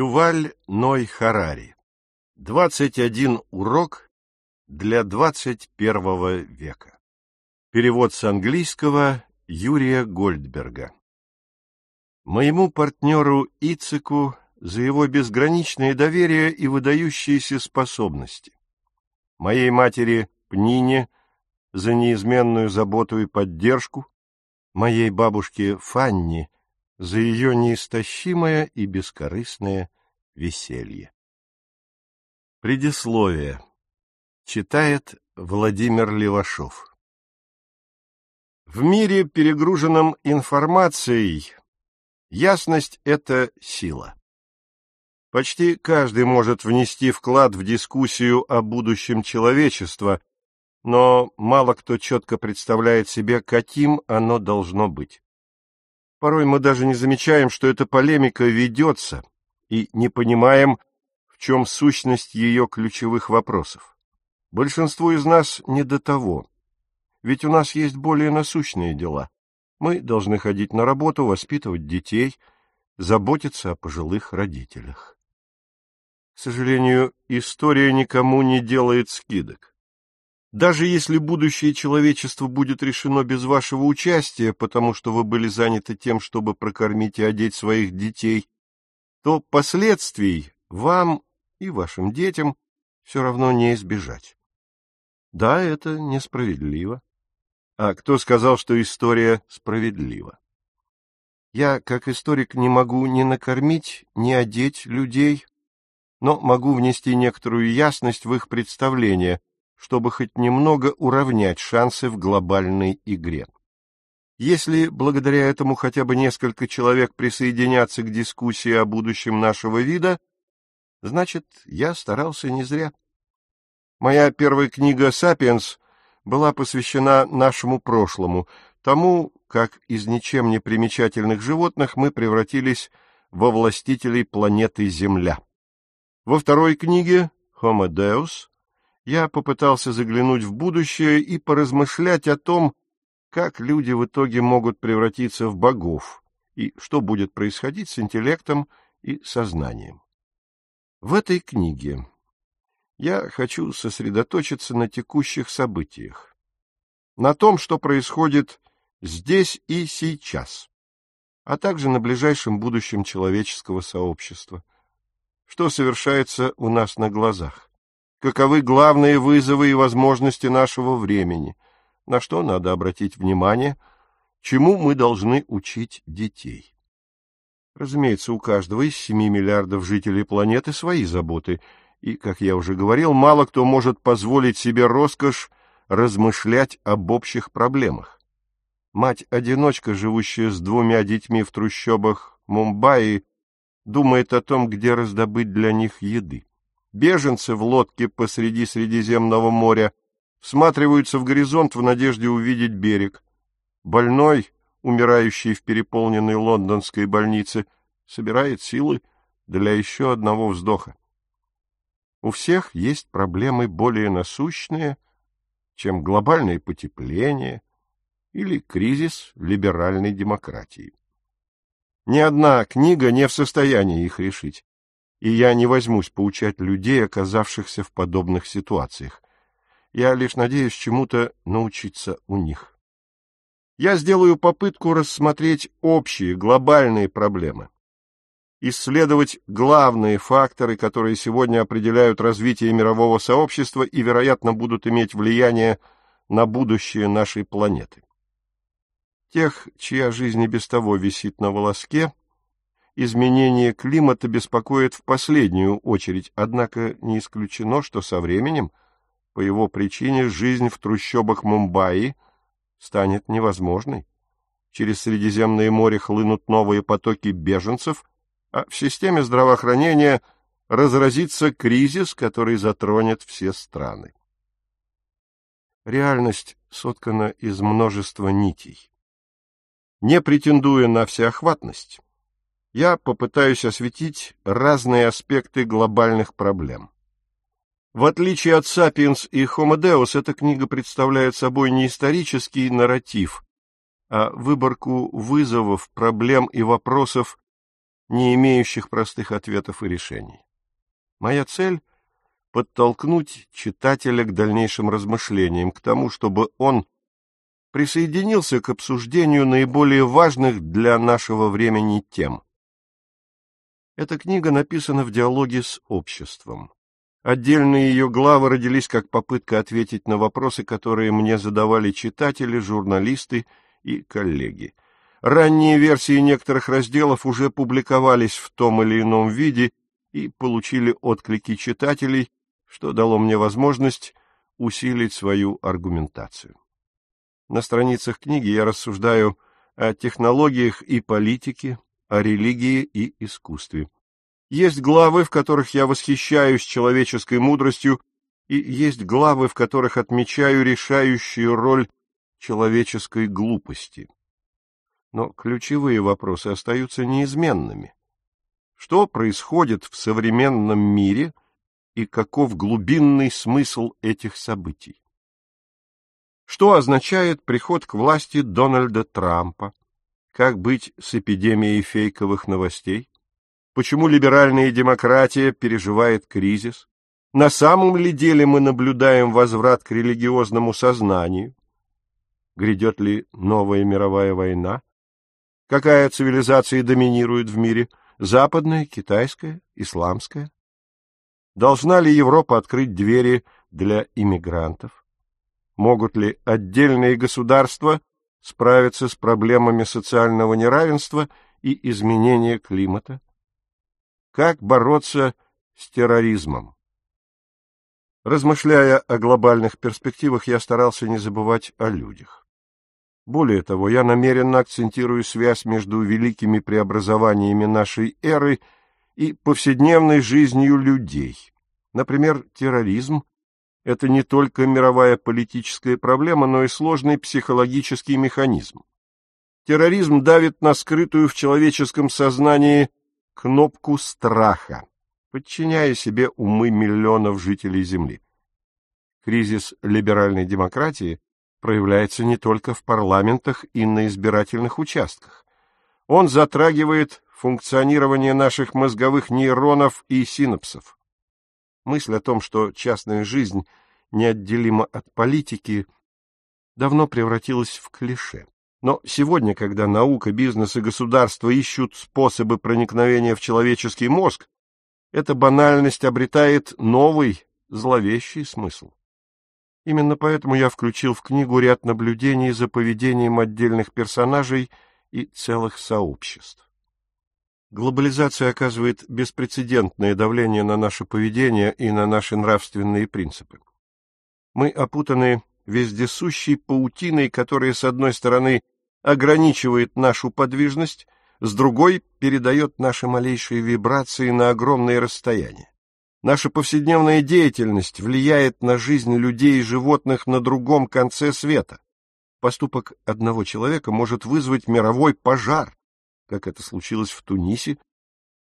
Юваль Ной Харари. 21 урок для 21 века. Перевод с английского Юрия Гольдберга. Моему партнеру Ицеку за его безграничное доверие и выдающиеся способности. Моей матери Пнине за неизменную заботу и поддержку. Моей бабушке Фанни за ее неистощимое и бескорыстное веселье. Предисловие. Читает Владимир Левашов. В мире, перегруженном информацией, ясность — это сила. Почти каждый может внести вклад в дискуссию о будущем человечества, но мало кто четко представляет себе, каким оно должно быть. Порой мы даже не замечаем, что эта полемика ведется, и не понимаем, в чем сущность ее ключевых вопросов. Большинству из нас не до того, ведь у нас есть более насущные дела. Мы должны ходить на работу, воспитывать детей, заботиться о пожилых родителях. К сожалению, история никому не делает скидок. Даже если будущее человечества будет решено без вашего участия, потому что вы были заняты тем, чтобы прокормить и одеть своих детей, то последствий вам и вашим детям все равно не избежать. Да, это несправедливо. А кто сказал, что история справедлива? Я, как историк, не могу ни накормить, ни одеть людей, но могу внести некоторую ясность в их представление, чтобы хоть немного уравнять шансы в глобальной игре. Если благодаря этому хотя бы несколько человек присоединятся к дискуссии о будущем нашего вида, значит, я старался не зря. Моя первая книга «Сапиенс» была посвящена нашему прошлому, тому, как из ничем не примечательных животных мы превратились во властителей планеты Земля. Во второй книге «Homo Deus» я попытался заглянуть в будущее и поразмышлять о том, как люди в итоге могут превратиться в богов и что будет происходить с интеллектом и сознанием. В этой книге я хочу сосредоточиться на текущих событиях, на том, что происходит здесь и сейчас, а также на ближайшем будущем человеческого сообщества, что совершается у нас на глазах каковы главные вызовы и возможности нашего времени, на что надо обратить внимание, чему мы должны учить детей. Разумеется, у каждого из семи миллиардов жителей планеты свои заботы, и, как я уже говорил, мало кто может позволить себе роскошь размышлять об общих проблемах. Мать-одиночка, живущая с двумя детьми в трущобах Мумбаи, думает о том, где раздобыть для них еды. Беженцы в лодке посреди Средиземного моря всматриваются в горизонт в надежде увидеть берег. Больной, умирающий в переполненной лондонской больнице, собирает силы для еще одного вздоха. У всех есть проблемы более насущные, чем глобальное потепление или кризис либеральной демократии. Ни одна книга не в состоянии их решить и я не возьмусь поучать людей, оказавшихся в подобных ситуациях. Я лишь надеюсь чему-то научиться у них. Я сделаю попытку рассмотреть общие, глобальные проблемы, исследовать главные факторы, которые сегодня определяют развитие мирового сообщества и, вероятно, будут иметь влияние на будущее нашей планеты. Тех, чья жизнь и без того висит на волоске, изменение климата беспокоит в последнюю очередь, однако не исключено, что со временем, по его причине, жизнь в трущобах Мумбаи станет невозможной. Через Средиземное море хлынут новые потоки беженцев, а в системе здравоохранения разразится кризис, который затронет все страны. Реальность соткана из множества нитей. Не претендуя на всеохватность, я попытаюсь осветить разные аспекты глобальных проблем. В отличие от «Сапиенс» и «Homo Deus», эта книга представляет собой не исторический нарратив, а выборку вызовов, проблем и вопросов, не имеющих простых ответов и решений. Моя цель — подтолкнуть читателя к дальнейшим размышлениям, к тому, чтобы он присоединился к обсуждению наиболее важных для нашего времени тем. Эта книга написана в диалоге с обществом. Отдельные ее главы родились как попытка ответить на вопросы, которые мне задавали читатели, журналисты и коллеги. Ранние версии некоторых разделов уже публиковались в том или ином виде и получили отклики читателей, что дало мне возможность усилить свою аргументацию. На страницах книги я рассуждаю о технологиях и политике, о религии и искусстве. Есть главы, в которых я восхищаюсь человеческой мудростью, и есть главы, в которых отмечаю решающую роль человеческой глупости. Но ключевые вопросы остаются неизменными. Что происходит в современном мире и каков глубинный смысл этих событий? Что означает приход к власти Дональда Трампа? Как быть с эпидемией фейковых новостей? Почему либеральная демократия переживает кризис? На самом ли деле мы наблюдаем возврат к религиозному сознанию? Грядет ли новая мировая война? Какая цивилизация доминирует в мире? Западная, китайская, исламская? Должна ли Европа открыть двери для иммигрантов? Могут ли отдельные государства справиться с проблемами социального неравенства и изменения климата? Как бороться с терроризмом? Размышляя о глобальных перспективах, я старался не забывать о людях. Более того, я намеренно акцентирую связь между великими преобразованиями нашей эры и повседневной жизнью людей. Например, терроризм — это не только мировая политическая проблема, но и сложный психологический механизм. Терроризм давит на скрытую в человеческом сознании кнопку страха, подчиняя себе умы миллионов жителей Земли. Кризис либеральной демократии проявляется не только в парламентах и на избирательных участках. Он затрагивает функционирование наших мозговых нейронов и синапсов. Мысль о том, что частная жизнь неотделима от политики, давно превратилась в клише. Но сегодня, когда наука, бизнес и государство ищут способы проникновения в человеческий мозг, эта банальность обретает новый, зловещий смысл. Именно поэтому я включил в книгу ряд наблюдений за поведением отдельных персонажей и целых сообществ. Глобализация оказывает беспрецедентное давление на наше поведение и на наши нравственные принципы. Мы опутаны вездесущей паутиной, которая, с одной стороны, ограничивает нашу подвижность, с другой передает наши малейшие вибрации на огромные расстояния. Наша повседневная деятельность влияет на жизнь людей и животных на другом конце света. Поступок одного человека может вызвать мировой пожар, как это случилось в Тунисе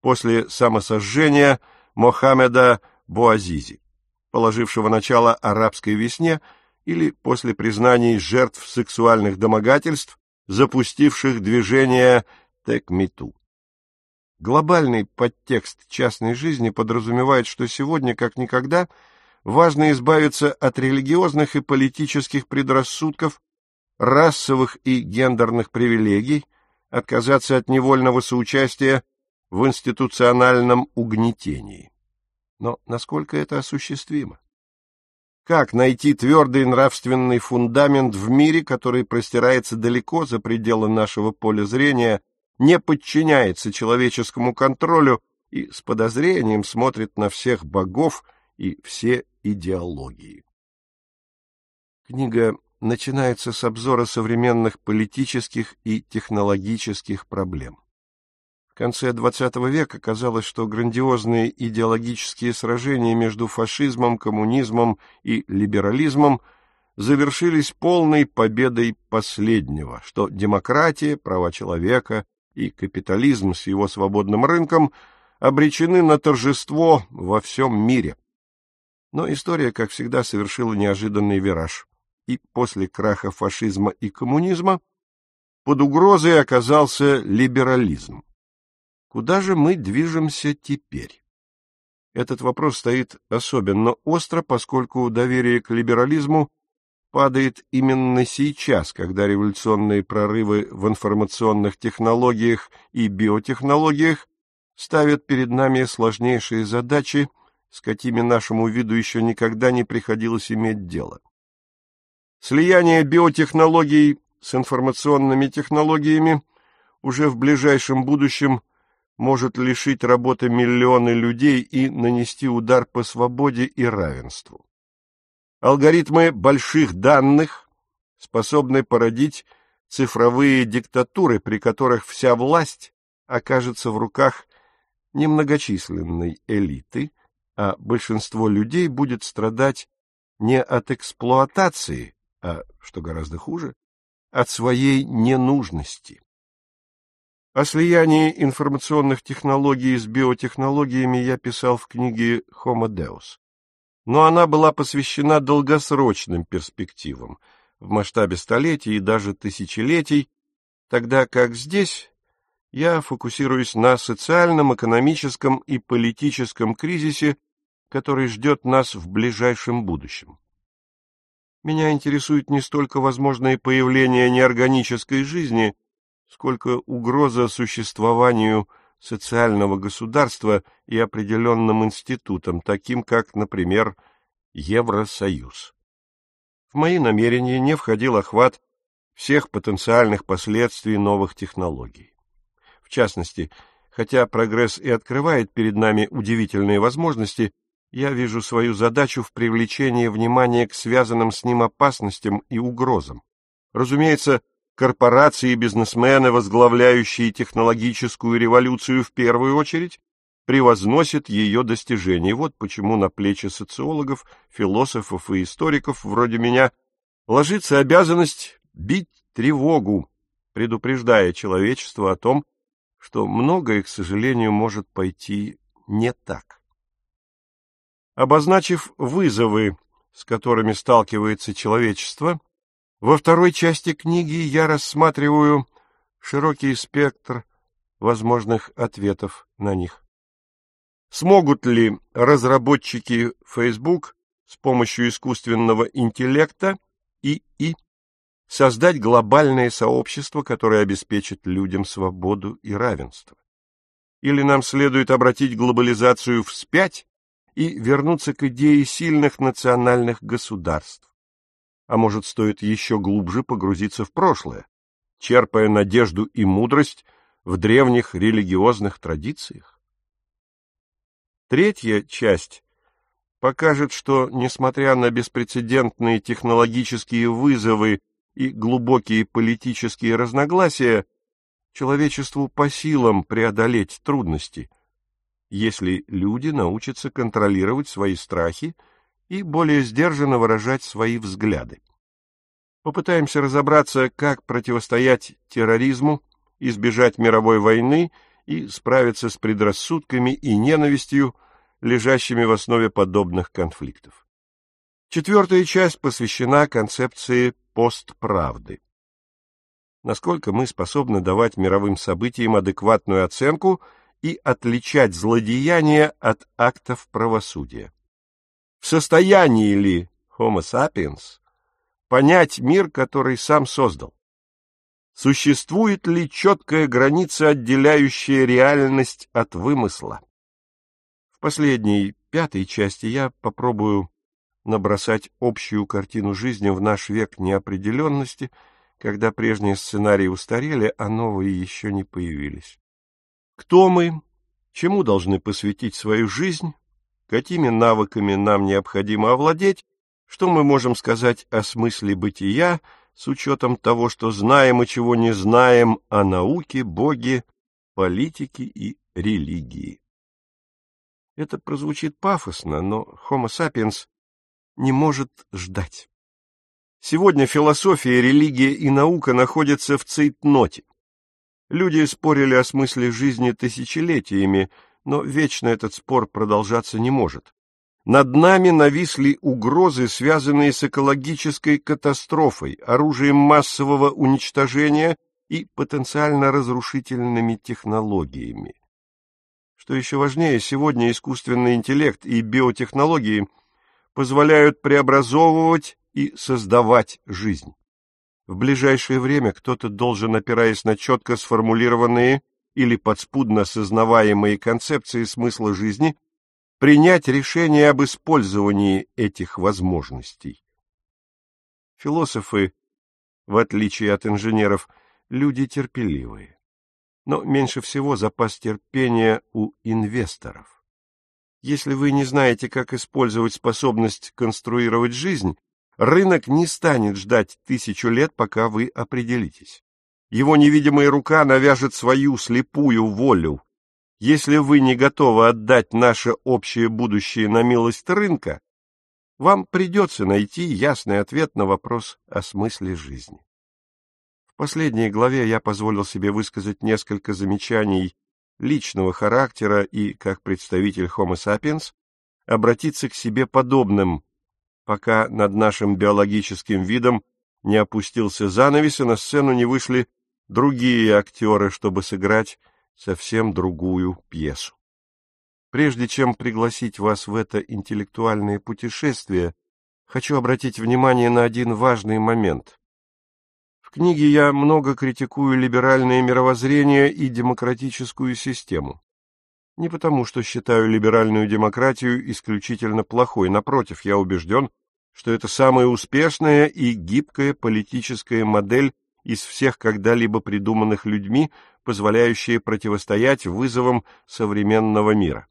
после самосожжения Мохаммеда Буазизи, положившего начало арабской весне, или после признаний жертв сексуальных домогательств, запустивших движение Текмиту. Глобальный подтекст частной жизни подразумевает, что сегодня, как никогда, важно избавиться от религиозных и политических предрассудков, расовых и гендерных привилегий, отказаться от невольного соучастия в институциональном угнетении. Но насколько это осуществимо? Как найти твердый нравственный фундамент в мире, который простирается далеко за пределы нашего поля зрения не подчиняется человеческому контролю и с подозрением смотрит на всех богов и все идеологии. Книга начинается с обзора современных политических и технологических проблем. В конце XX века казалось, что грандиозные идеологические сражения между фашизмом, коммунизмом и либерализмом завершились полной победой последнего, что демократия, права человека, и капитализм с его свободным рынком обречены на торжество во всем мире. Но история, как всегда, совершила неожиданный вираж, и после краха фашизма и коммунизма под угрозой оказался либерализм. Куда же мы движемся теперь? Этот вопрос стоит особенно остро, поскольку доверие к либерализму падает именно сейчас, когда революционные прорывы в информационных технологиях и биотехнологиях ставят перед нами сложнейшие задачи, с какими нашему виду еще никогда не приходилось иметь дело. Слияние биотехнологий с информационными технологиями уже в ближайшем будущем может лишить работы миллионы людей и нанести удар по свободе и равенству. Алгоритмы больших данных способны породить цифровые диктатуры, при которых вся власть окажется в руках немногочисленной элиты, а большинство людей будет страдать не от эксплуатации, а, что гораздо хуже, от своей ненужности. О слиянии информационных технологий с биотехнологиями я писал в книге «Homo Deus». Но она была посвящена долгосрочным перспективам, в масштабе столетий и даже тысячелетий, тогда как здесь я фокусируюсь на социальном, экономическом и политическом кризисе, который ждет нас в ближайшем будущем. Меня интересует не столько возможное появление неорганической жизни, сколько угроза существованию социального государства и определенным институтам, таким как, например, Евросоюз. В мои намерения не входил охват всех потенциальных последствий новых технологий. В частности, хотя прогресс и открывает перед нами удивительные возможности, я вижу свою задачу в привлечении внимания к связанным с ним опасностям и угрозам. Разумеется, корпорации и бизнесмены, возглавляющие технологическую революцию в первую очередь, превозносят ее достижения. Вот почему на плечи социологов, философов и историков вроде меня ложится обязанность бить тревогу, предупреждая человечество о том, что многое, к сожалению, может пойти не так. Обозначив вызовы, с которыми сталкивается человечество, во второй части книги я рассматриваю широкий спектр возможных ответов на них. Смогут ли разработчики Facebook с помощью искусственного интеллекта и и создать глобальное сообщество, которое обеспечит людям свободу и равенство? Или нам следует обратить глобализацию вспять и вернуться к идее сильных национальных государств. А может, стоит еще глубже погрузиться в прошлое, черпая надежду и мудрость в древних религиозных традициях? Третья часть покажет, что, несмотря на беспрецедентные технологические вызовы и глубокие политические разногласия, человечеству по силам преодолеть трудности – если люди научатся контролировать свои страхи и более сдержанно выражать свои взгляды. Попытаемся разобраться, как противостоять терроризму, избежать мировой войны и справиться с предрассудками и ненавистью, лежащими в основе подобных конфликтов. Четвертая часть посвящена концепции постправды. Насколько мы способны давать мировым событиям адекватную оценку – и отличать злодеяния от актов правосудия. В состоянии ли Homo sapiens понять мир, который сам создал? Существует ли четкая граница, отделяющая реальность от вымысла? В последней, пятой части я попробую набросать общую картину жизни в наш век неопределенности, когда прежние сценарии устарели, а новые еще не появились. Кто мы, чему должны посвятить свою жизнь, какими навыками нам необходимо овладеть, что мы можем сказать о смысле бытия с учетом того, что знаем и чего не знаем о науке, боге, политике и религии. Это прозвучит пафосно, но Homo sapiens не может ждать. Сегодня философия, религия и наука находятся в цейтноте. Люди спорили о смысле жизни тысячелетиями, но вечно этот спор продолжаться не может. Над нами нависли угрозы, связанные с экологической катастрофой, оружием массового уничтожения и потенциально разрушительными технологиями. Что еще важнее, сегодня искусственный интеллект и биотехнологии позволяют преобразовывать и создавать жизнь. В ближайшее время кто-то должен, опираясь на четко сформулированные или подспудно осознаваемые концепции смысла жизни, принять решение об использовании этих возможностей. Философы, в отличие от инженеров, люди терпеливые. Но меньше всего запас терпения у инвесторов. Если вы не знаете, как использовать способность конструировать жизнь, Рынок не станет ждать тысячу лет, пока вы определитесь. Его невидимая рука навяжет свою слепую волю. Если вы не готовы отдать наше общее будущее на милость рынка, вам придется найти ясный ответ на вопрос о смысле жизни. В последней главе я позволил себе высказать несколько замечаний личного характера и, как представитель Homo sapiens, обратиться к себе подобным, пока над нашим биологическим видом не опустился занавес, и на сцену не вышли другие актеры, чтобы сыграть совсем другую пьесу. Прежде чем пригласить вас в это интеллектуальное путешествие, хочу обратить внимание на один важный момент. В книге я много критикую либеральное мировоззрение и демократическую систему. Не потому, что считаю либеральную демократию исключительно плохой, напротив, я убежден, что это самая успешная и гибкая политическая модель из всех когда-либо придуманных людьми, позволяющая противостоять вызовам современного мира.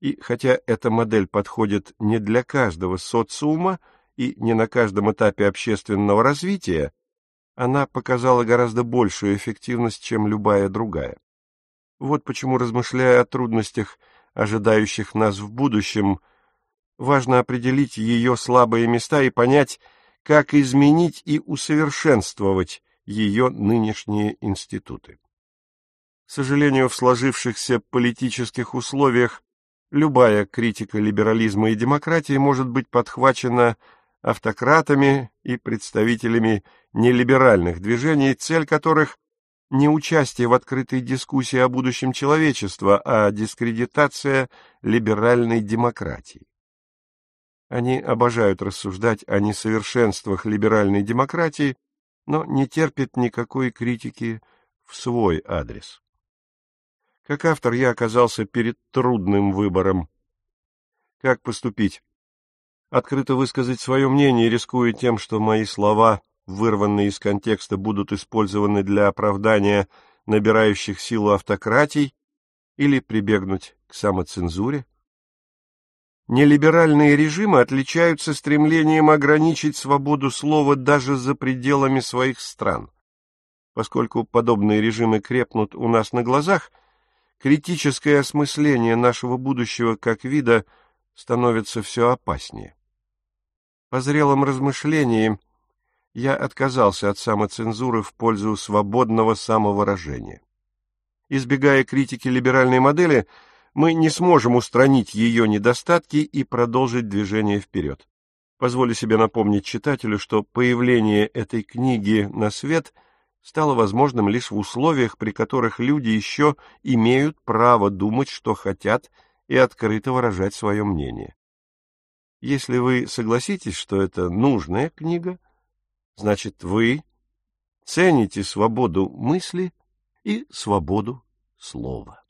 И хотя эта модель подходит не для каждого социума и не на каждом этапе общественного развития, она показала гораздо большую эффективность, чем любая другая. Вот почему, размышляя о трудностях, ожидающих нас в будущем, Важно определить ее слабые места и понять, как изменить и усовершенствовать ее нынешние институты. К сожалению, в сложившихся политических условиях любая критика либерализма и демократии может быть подхвачена автократами и представителями нелиберальных движений, цель которых не участие в открытой дискуссии о будущем человечества, а дискредитация либеральной демократии. Они обожают рассуждать о несовершенствах либеральной демократии, но не терпят никакой критики в свой адрес. Как автор я оказался перед трудным выбором. Как поступить? Открыто высказать свое мнение, рискуя тем, что мои слова, вырванные из контекста, будут использованы для оправдания набирающих силу автократий, или прибегнуть к самоцензуре? Нелиберальные режимы отличаются стремлением ограничить свободу слова даже за пределами своих стран. Поскольку подобные режимы крепнут у нас на глазах, критическое осмысление нашего будущего как вида становится все опаснее. По зрелом размышлении я отказался от самоцензуры в пользу свободного самовыражения. Избегая критики либеральной модели, мы не сможем устранить ее недостатки и продолжить движение вперед. Позволю себе напомнить читателю, что появление этой книги на свет стало возможным лишь в условиях, при которых люди еще имеют право думать, что хотят, и открыто выражать свое мнение. Если вы согласитесь, что это нужная книга, значит, вы цените свободу мысли и свободу слова.